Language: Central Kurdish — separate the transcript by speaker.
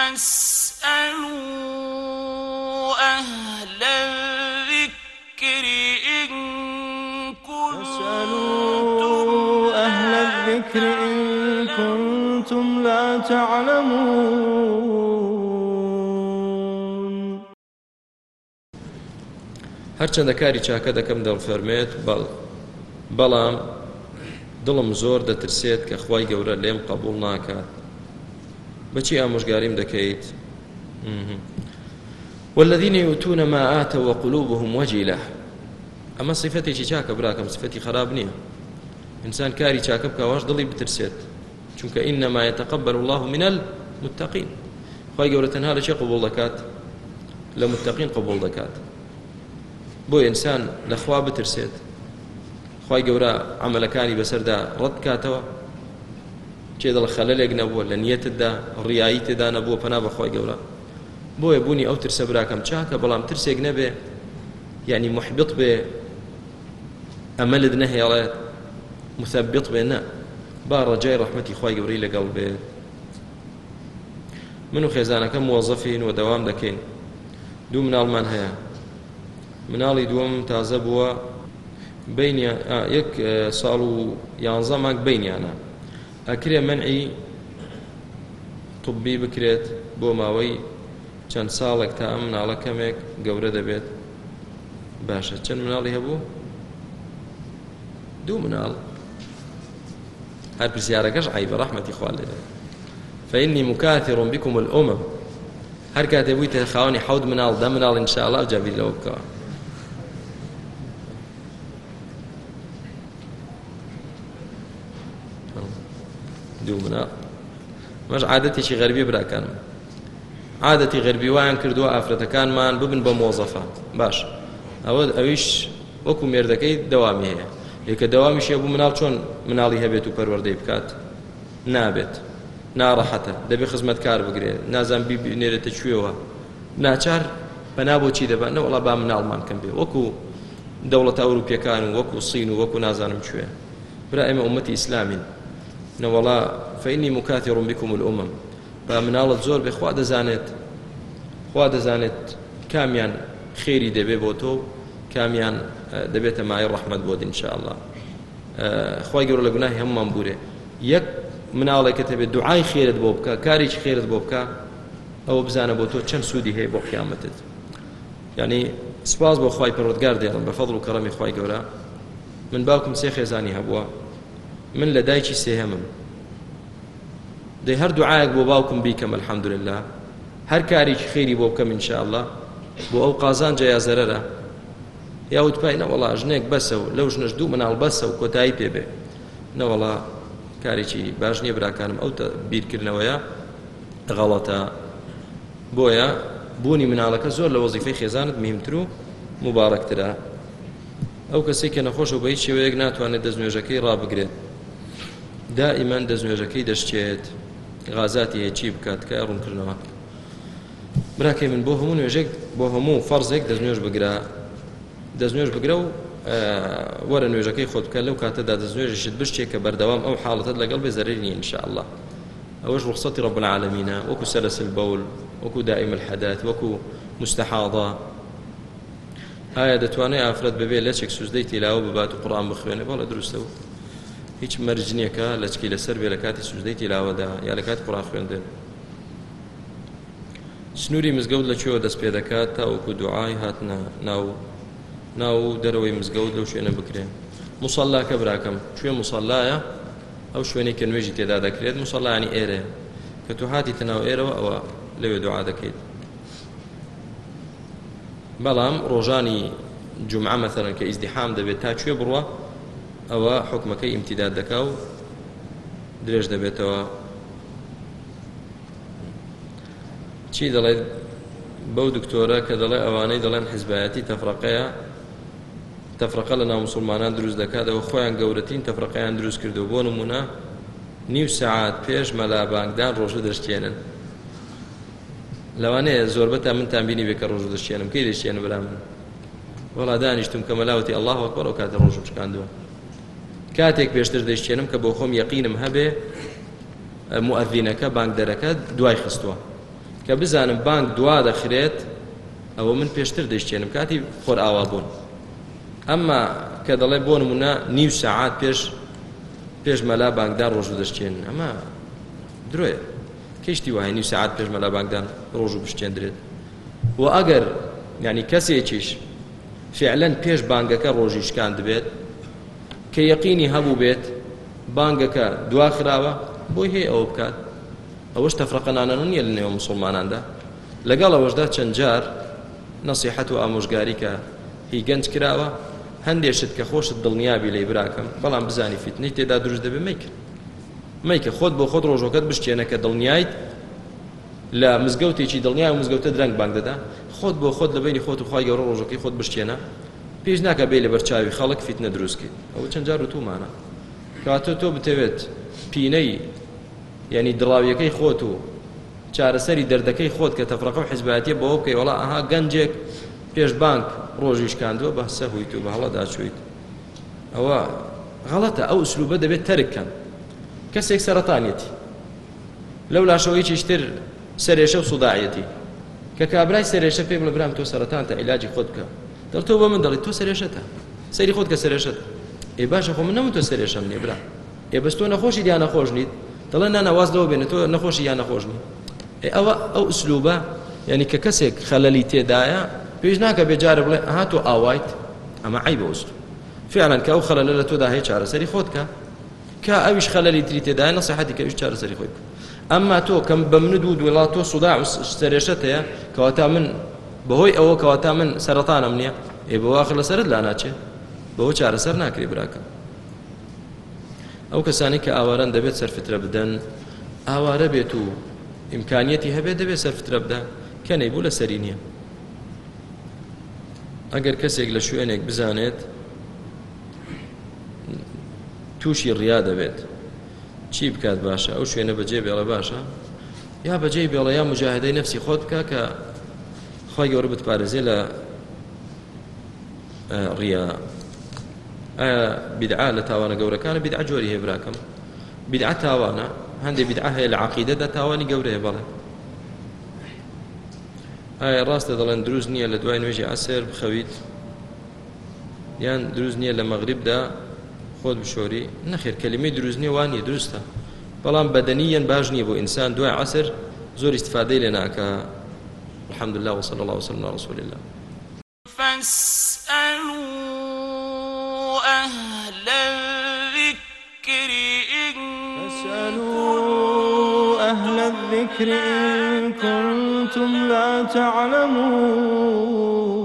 Speaker 1: فاسألوا أهل الذكر إن كنتم أهل الذكر إن كنتم لا تعلمون دترسید که خواهی دەکەم لیم قبول نکرد بچی ئامۆژگاریم دكيت والذين يؤتون ما آتوا وقلوبهم وجلة أما صفتي شاكة براكم صفتي خرابني إنسان كاري شاكة واش ضلي بترسيت چونك إنما يتقبل الله من المتقين خاي قولة تنها شي قبول دكات لمتقين قبول دكات بۆ ئینسان بترسيت خاي خی عمل كاني بسرده رد كاتوا چه دل خلل لنیت چێدڵ ریایت نەبووە لە نیەتدا بخوای نەبووە پەنا بەخۆی او بۆیە بوونی کم ترسە که بلام بەڵام ترسێک نەبێ یعنی محبط به بێ ئەمەلت نەهێڵێت مثبت به نه با ڕەجای ڕحمەتی خوای گەوری لەگەڵ بێ منو خزانه کم موظفین و دوام دەوام دەکەین دوو مناڵمان هەیە مناڵی دووەم تازە تازه بینە یەک ساڵ و یانزە ماک بینیانە ئەکرێ منعي طبي بكريت بو ماوي چەند ساڵێک تامن على مناڵە کەمێک گەورە باشا باشە چەند مناڵی دو منال مناڵ هەر پرسیارەکەش عیبە ڕحمەتی خوال لێ فإني مكاثر بكم الأمم هەر كاتبويت خاوني خاوەنی منال دمنال ان شاء الله جابي لوكا کوردی و مناڵ مەش عادەتێکی غەربی براکانم عادەتی غەربی وایان کردووە ئافرەتەکانمان ببن بە مۆزەفات باش ئەوە ئەویش وەکو مێردەکەی دەوامی هەیە لێکە دەوامیش هەبوو مناڵ چۆن مناڵی هەبێت و پەروەەردەی بکات نابێت ناڕەحەتە دەبێت خزمەت کار بگرێت نازان بینێرێتە کوێوە ناچار بەنا بۆچی دەبات نەوەڵا با مناڵمان کەم بێ وەکو دەوڵەت ئەوروپیەکان و وەکو سین و وەکو نازانم کوێ برا ئێمە عومەتی ئیسلامین نەوەڵا فإني مكاثر بكم الأمم فمن الله زۆر بخوا دەزانێت خوا دەزانێت کامیان خێری دەبێ بۆ تۆ کامیان دەبێتە مای ڕحمد بۆ دینشاء الله خی گەورە لە گوناهی هەمومان بورێ یەک مناڵێکە دەبێت دوعای خێرت بۆ بکە کارێکی خێرت بۆ بکە ئەوە بزانە بۆ تۆ چەند سوودی هەیە بۆ قیامەتت ینی سپاس بۆ خی پەرۆتگار دێڵم بە فەڵ و کەڕەمی خی گەورە من باوکم سێ خێزانی هەبووە من لە دایکی سێهێمم دەی هەردوو عایەک بۆ باوکم بیکەم الحەمدلله هەر کارێکی خێری بۆ بکەم انشاءله بۆ ئەو قازان جیا زەرەرە یاوت پای نەوەڵا ژنێک بەسە و لەو ژنش دوو مناڵ بەسە و کۆتایی پێبێ نەوەڵا کارێکی باش نییە براکانم ئەو بیرکردنەوەیە غەڵەتە بۆیە بوونی مناڵەکە زۆر لە وەزیفەی خێزانت میمتر و مبارەکترا ئەو کەسێک کە نەخۆش و بە هیچ شێوەیەک ناتوانێت دەستنوێژەکەی ڕابگرێت دائیمان دەستنوێژەکەی دەشتێت غازات يجيب كات كارون كلنا براكي من بوهمون يجيك بوهمو فرزك دزنيوش بقرا دزنيوش بقرا و ورا نيوجاكي خود لو كات دزنيوش يشد بش تشيك بردوام او حالة تدلى قلبي زريني ان شاء الله اوش رخصتي رب العالمين وكو سلس البول وكو دائم الحداث وكو مستحاضة هاي دتواني افرد ببيل لا تشيك سوزدي تلاو ببات القران بخويني والله درستو هیچ مەرجنیەکە لەچکی لەسەر بێ لە کاتی سوزدەی تیلاوەدا یا لە کات قڕا خوێندن سنووری مزگەوت لە چۆ دەست پێ دەکات تاوەکو دوعای هاتنە ناو ناو دەرەوەی مزگەوت لەو شوێنە بکرێن مسەلاکە براکەم کوێ مسەلایە ئەو شوێنی کە نوێژی تێدا دەکرێت مسەلانی ئێرە کە تو هاتی تەناو ئێرەوە ئەوە لەوێ دوعا دەکەیت بەڵام ڕۆژانی جمعە مەثەرن کە ئیزدیحام دەبێت تا کوێ بڕوە ئەوە حکمەکەی ئیمتیداد دەکا و درێژ دەبێتەوە چی دەڵێت بەو دکتۆرە کە دەڵێ ئەوانەی دەڵێن حزبایەتی تەفرەقەیە تەفرەقە لە نامسلمانان دروست دەکاتەوە خۆیان گەورەترین تەفرەقەیان دروست کردو بۆ نمونە نیو سعات پێش مەلابانگدان ڕۆژە دەشتێنن لەوانەیە زۆربەتە من تامبینی بێکە ڕۆژ دەشتێنم کەی دەشتێن برا من وەڵا دانیشتم کە مەلاوەتی ئەلله وەکبەر ئەو کاتە ڕۆژم شکاندووە کاتێک پێشتر دەشتێنم کە بۆ خۆم یەقینم هەبێ مؤڤینەکە بانگدەرەکە دوای خستووە کە بزانم بانک دوا دەخرێت ئەوە من پێشتر دەشتێنم کاتی خۆر ئاوا بوون ئەمما کە دەڵێ بۆ نمونە نیو سعات پێش پێش مەلا بانکدار ڕۆژ دەشتێن ئەمە درۆیە کەشتی وای نیو سعات پێش مەلا بانکدان ڕۆژ و بشتێندرێت و ئەگەر ینی کەسێکیش فعلەن پێش بانگەکە ڕۆژیشکان دەبێت کە یەقینی هەبوو بێت بانگەکە دواخراوە بۆی هەیە ئەوە بکات ئەوەش تەفرەقەنانە نییە لە نێوە مسلماناندا لەگەڵ ئەوەشدا چەند جار نەسیحەت و ئامۆژگاری کە هی گەنج کراوە هەندێشت کە خۆشت دڵنیابی لی براکەم بەڵام بزانی فیتنی تێدا دروست دەبێ میکرد میکە خۆت بۆ خۆت ڕۆژەکەت بشتێنە کە دڵنیایت لە مزگەوتێکی دڵنیا و مزگەوتە درەنگ بانگ دەدا خۆت بۆ خۆت لە بینی خۆت و خی گەڕۆ ڕۆژەکەی خۆت بشتێنە پێش ناکە بێ لە بەرچاوی خەڵک فیت نەدروستکی ئەو چەند جار تومانە کاتۆ تۆ بتەوێت پینەی ینی دڵاویەکەی خۆت و چارەسەری دەردەکەی خۆت کە تەفرەقە حیزبەتی بەوە بکەی وڵا ئەها گەنجێک پێش بانک ڕۆژیشکاندووە بەسە هویت و بە هەڵەدا چویت ئەوە غەڵەتە ئەو سلوبە دەبێت تەرککەن کەسێک سەرەتانێتی لەو لاشەوەی چشتر سەرێشە و سوداعەتی کە کابرای سێرێشە پێم لە برام تۆ سەرەتان تا عیلاجی خۆت بکە دڵتۆ بە من دەڵی تۆ سرێشەتە سەری خۆت کە سرێشت ئێ باشە خۆ من نەمون تۆ سرێشەم نێ برا ئێ بەس تۆ نەخۆشی دیان نەخۆشنیت دەڵێن نانەواز لەوە بێنێت تۆ نەخۆشی یان نەخۆشنی ئەوە ئەو ئسلوبە یعنی کە کەسێک خەلەلی تێدایە پێش ناکە بێجارە بڵێ ئەها تۆ ئاوایت ئەمە عی بە ئوسلوب فعلان کە ئەو خەلەلە لە تۆدا هەیە چارەسەری خۆت کە کە ئەویش خەلەلی تری تێدای نەسەحەتی کە ئەوش چارەسەری خۆی بکە ئەما تۆ کەم بە من دوو دوێڵات تۆ سودا سرێشەتەیە کەواتە من بەهۆی ئەوە کەواتا من سەرەتانم نییە ئێ بەواخر لە سرت لا ناچێت بەەوە چارەسەر ناکری براکە ئەو کەسانی کە ئاواران دەبێت سەرفترە بدەن ئاوارە بێت و ئیمکانیەتی هەبێت دەبێت سەرفترە بدە کەنەی بوو لە سەری نییە ئەگەر کەسێک لە شوێنێک بزانێت تووشی ڕیا دەبێت چی بکات باشە ئەو شوێنە بەجێ بێڵە باشە یا بەجێ بێڵە یا مجاهدەی نفسی خۆت بکە کە خوي گەورە بتپارێزێ لە ڕیا ئایا بدعا لە تاوانە گەورەکانە بدعا جۆری بدعاء براکەم هندي بدعاء هي العقيدة هەیە لە عقیدەدا تاوانی گەورەیە بەڵێ ئایا ڕاستە دەڵێن دروست نییە لە دوای نوێژی ئاسێر بخەویت یان دروست نییە لە مەغریبدا خۆت بشۆری نەخێر کەلیمی دروست نیە وانی بدنيا بەڵام بو انسان نییە عسر زور استفاده لێ ناکە والحمد لله وصلى الله وسلم على رسول الله فاسألوا أهل الذكر إن فاسألوا أهل الذكر إن كنتم لا تعلمون